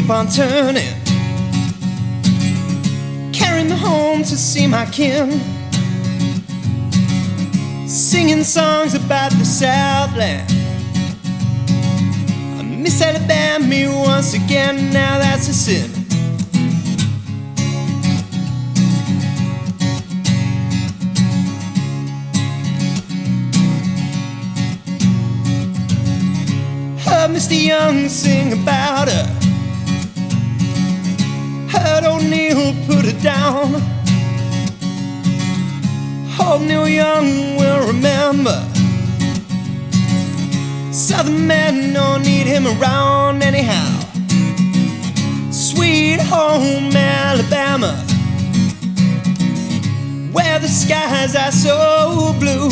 keep on turning. Carrying me home to see my kin. Singing songs about the Southland. I miss Alabama once again, now that's a sin. Heard Mr. Young sing about her. O'Neill put it down. Hope Neil Young will remember. Southern men don't need him around anyhow. Sweet home Alabama, where the skies are so blue.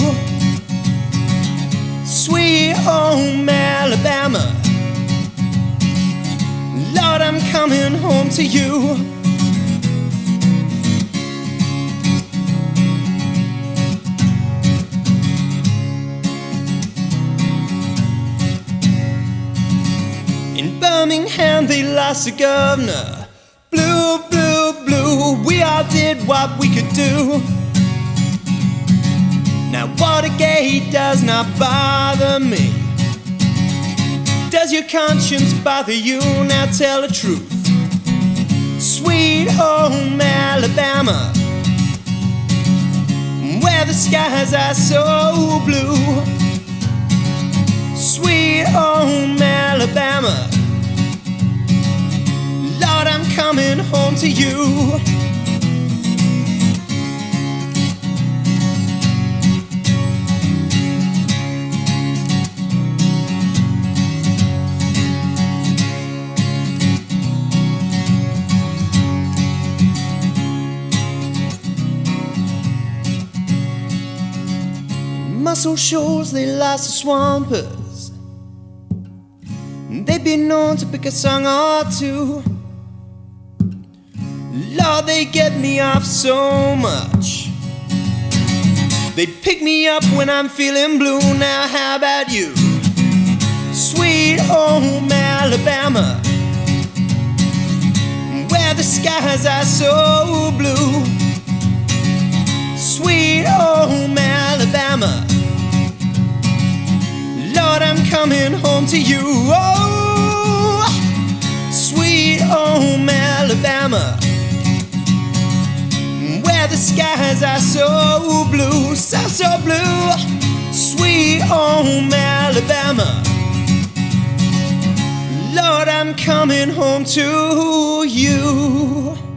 Sweet home Alabama, Lord, I'm coming home to you. In Birmingham, they lost the governor. Blue, blue, blue, we all did what we could do. Now, Watergate does not bother me. Does your conscience bother you? Now, tell the truth. Sweet home Alabama, where the skies are so blue. Sweet home Alabama. Lord, I'm coming home to you. Muscle shoals, they lost the They've been known to pick a song or two. Lord, they get me off so much. They pick me up when I'm feeling blue. Now, how about you? Sweet home Alabama, where the skies are so blue. Sweet home Alabama. Coming home to you. Oh, sweet home Alabama, where the skies are so blue, so so blue. Sweet home Alabama. Lord, I'm coming home to you.